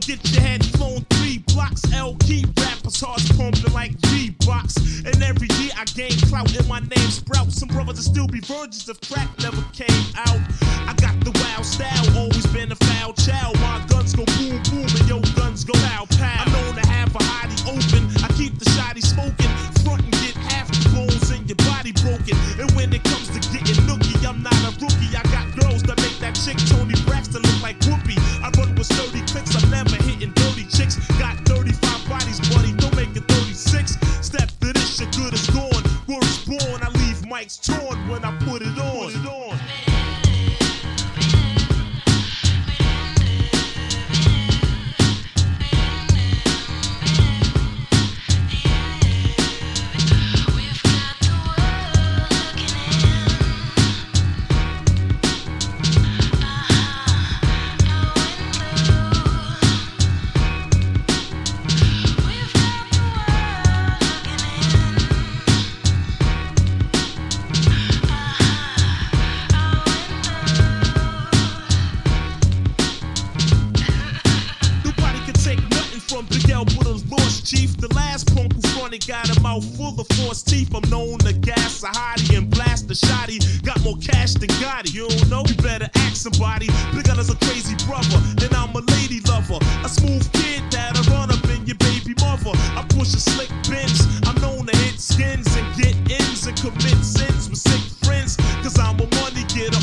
get your head flown three blocks. L key rappers hearts pumping like G box. And every year I gain clout and my name sprout. Some brothers will still be virgins if crack never came out. I got the wild style, always been a foul child. Torn when I. Put it The last punk who fronted got a mouth full of force teeth. I'm known to gas a hottie and blast a shotty. Got more cash than Gotti. You don't know? You better ask somebody. Big as a crazy brother, then I'm a lady lover. A smooth kid that'll run up in your baby mother. I push a slick Benz. I'm known to hit skins and get ends and commit sins with sick friends. Cause I'm a money getter